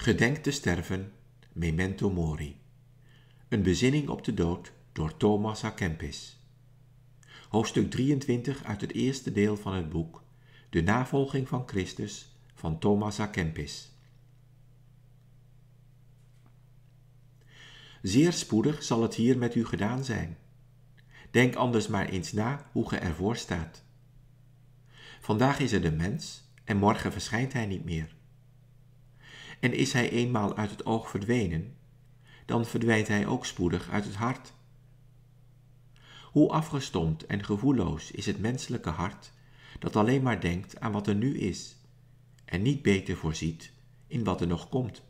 Gedenk te sterven, memento mori. Een bezinning op de dood door Thomas à Kempis. Hoofdstuk 23 uit het eerste deel van het boek De navolging van Christus van Thomas à Kempis. Zeer spoedig zal het hier met u gedaan zijn. Denk anders maar eens na hoe ge ervoor staat. Vandaag is er de mens en morgen verschijnt hij niet meer. En is hij eenmaal uit het oog verdwenen, dan verdwijnt hij ook spoedig uit het hart. Hoe afgestompt en gevoelloos is het menselijke hart, dat alleen maar denkt aan wat er nu is en niet beter voorziet in wat er nog komt.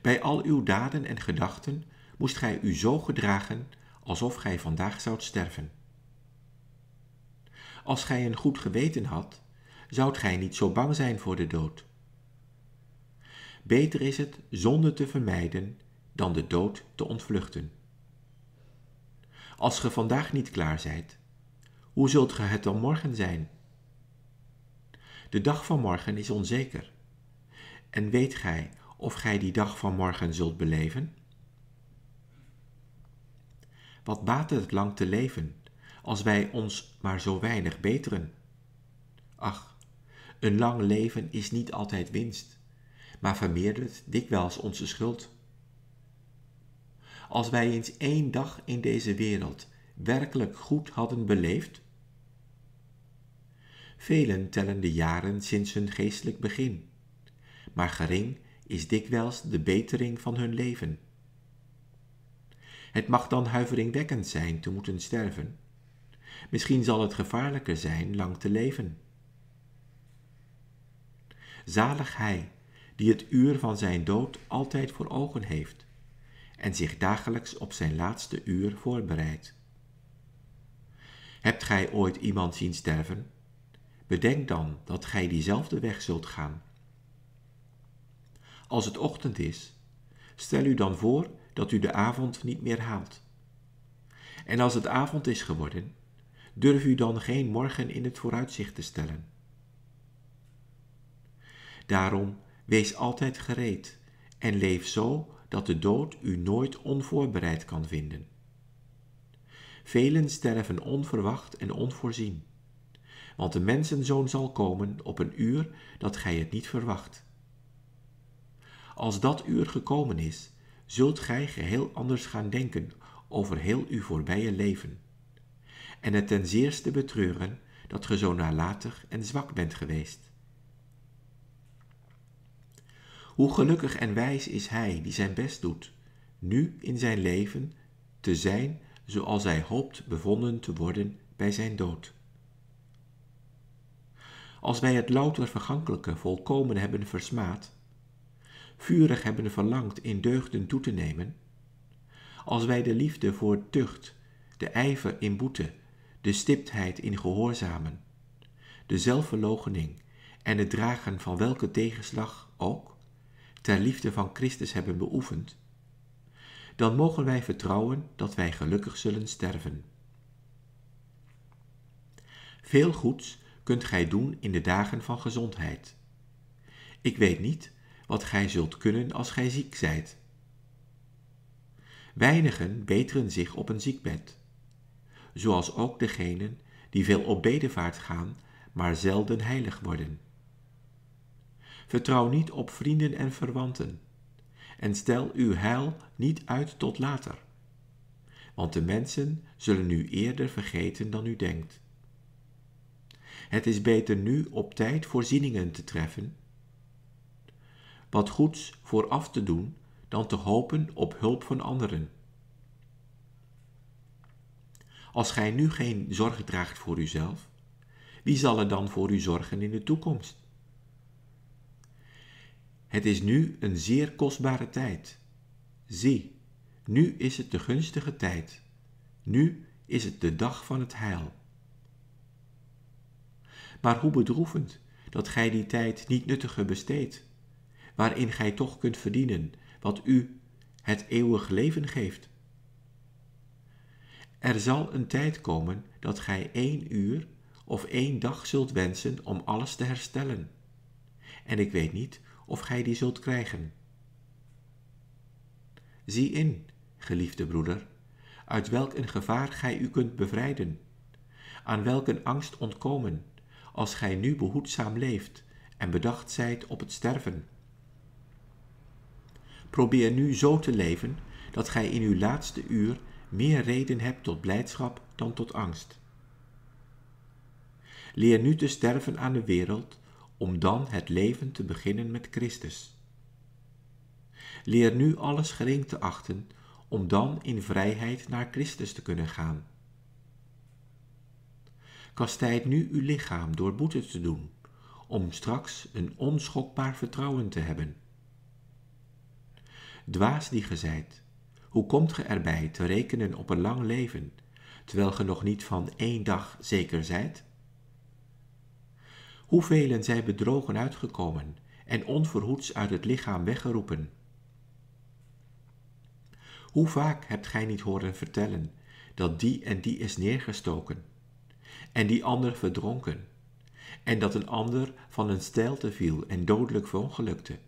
Bij al uw daden en gedachten moest gij u zo gedragen alsof gij vandaag zoudt sterven. Als gij een goed geweten had, zoudt gij niet zo bang zijn voor de dood. Beter is het zonde te vermijden dan de dood te ontvluchten. Als ge vandaag niet klaar zijt, hoe zult ge het dan morgen zijn? De dag van morgen is onzeker. En weet gij of gij die dag van morgen zult beleven? Wat baat het lang te leven, als wij ons maar zo weinig beteren? Ach, een lang leven is niet altijd winst, maar vermeerdert dikwijls onze schuld. Als wij eens één dag in deze wereld werkelijk goed hadden beleefd? Velen tellen de jaren sinds hun geestelijk begin, maar gering is dikwijls de betering van hun leven. Het mag dan huiveringwekkend zijn te moeten sterven. Misschien zal het gevaarlijker zijn lang te leven. Zalig hij die het uur van zijn dood altijd voor ogen heeft en zich dagelijks op zijn laatste uur voorbereidt. Hebt gij ooit iemand zien sterven? Bedenk dan dat gij diezelfde weg zult gaan. Als het ochtend is, stel u dan voor dat u de avond niet meer haalt. En als het avond is geworden, durf u dan geen morgen in het vooruitzicht te stellen. Daarom wees altijd gereed en leef zo dat de dood u nooit onvoorbereid kan vinden. Velen sterven onverwacht en onvoorzien, want de mensenzoon zal komen op een uur dat gij het niet verwacht. Als dat uur gekomen is, zult gij geheel anders gaan denken over heel uw voorbije leven, en het ten zeerste betreuren dat ge zo nalatig en zwak bent geweest. Hoe gelukkig en wijs is hij die zijn best doet, nu in zijn leven te zijn zoals hij hoopt bevonden te worden bij zijn dood. Als wij het louter vergankelijke volkomen hebben versmaad, vurig hebben verlangd in deugden toe te nemen, als wij de liefde voor tucht, de ijver in boete, de stiptheid in gehoorzamen, de zelfverloochening en het dragen van welke tegenslag ook, ter liefde van Christus hebben beoefend, dan mogen wij vertrouwen dat wij gelukkig zullen sterven. Veel goeds kunt gij doen in de dagen van gezondheid. Ik weet niet wat gij zult kunnen als gij ziek zijt. Weinigen beteren zich op een ziekbed, zoals ook degenen die veel op bedevaart gaan, maar zelden heilig worden. Vertrouw niet op vrienden en verwanten, en stel uw heil niet uit tot later, want de mensen zullen u eerder vergeten dan u denkt. Het is beter nu op tijd voorzieningen te treffen, wat goeds vooraf te doen, dan te hopen op hulp van anderen. Als gij nu geen zorg draagt voor uzelf, wie zal er dan voor u zorgen in de toekomst? Het is nu een zeer kostbare tijd. Zie, nu is het de gunstige tijd. Nu is het de dag van het heil. Maar hoe bedroevend dat gij die tijd niet nuttiger besteedt, waarin gij toch kunt verdienen wat u het eeuwig leven geeft. Er zal een tijd komen dat gij één uur of één dag zult wensen om alles te herstellen en ik weet niet of gij die zult krijgen. Zie in, geliefde broeder, uit welk een gevaar gij u kunt bevrijden, aan welk een angst ontkomen, als gij nu behoedzaam leeft en bedacht zijt op het sterven. Probeer nu zo te leven dat gij in uw laatste uur meer reden hebt tot blijdschap dan tot angst. Leer nu te sterven aan de wereld, om dan het leven te beginnen met Christus. Leer nu alles gering te achten, om dan in vrijheid naar Christus te kunnen gaan. Kastijd nu uw lichaam door boete te doen, om straks een onschokbaar vertrouwen te hebben. Dwaas die ge zijt, hoe komt ge erbij te rekenen op een lang leven, terwijl ge nog niet van één dag zeker zijt? Hoevelen zijn bedrogen uitgekomen en onverhoeds uit het lichaam weggeroepen? Hoe vaak hebt gij niet horen vertellen dat die en die is neergestoken, en die ander verdronken, en dat een ander van een steilte viel en dodelijk verongelukte?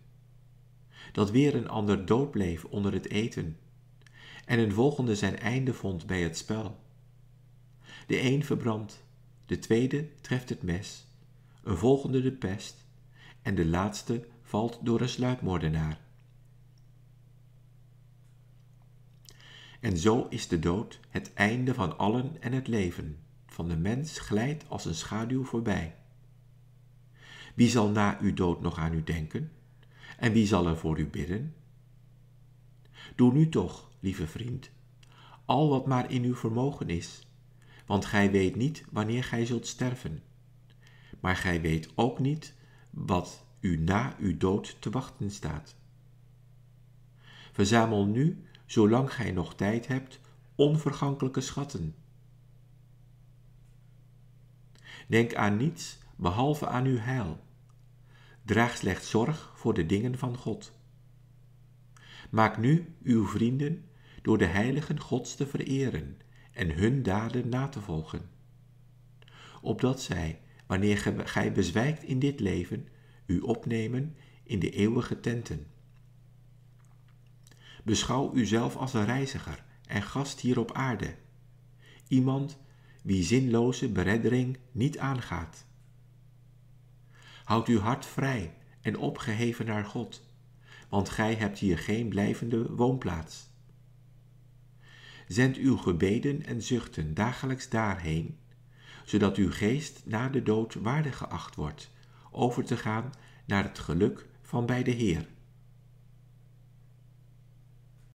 Dat weer een ander dood bleef onder het eten, en een volgende zijn einde vond bij het spel. De een verbrandt, de tweede treft het mes, een volgende de pest, en de laatste valt door een sluipmoordenaar. En zo is de dood het einde van allen en het leven van de mens glijdt als een schaduw voorbij. Wie zal na uw dood nog aan u denken? En wie zal er voor u bidden? Doe nu toch, lieve vriend, al wat maar in uw vermogen is, want gij weet niet wanneer gij zult sterven. Maar gij weet ook niet wat u na uw dood te wachten staat. Verzamel nu zolang gij nog tijd hebt, onvergankelijke schatten. Denk aan niets behalve aan uw heil. Draag slechts zorg voor de dingen van God. Maak nu uw vrienden door de heiligen Gods te vereren en hun daden na te volgen, opdat zij, wanneer gij bezwijkt in dit leven, u opnemen in de eeuwige tenten. Beschouw uzelf als een reiziger en gast hier op aarde. Iemand wie zinloze bereddering niet aangaat. Houd uw hart vrij en opgeheven naar God, want gij hebt hier geen blijvende woonplaats. Zend uw gebeden en zuchten dagelijks daarheen, zodat uw geest na de dood waardig geacht wordt over te gaan naar het geluk van bij de Heer.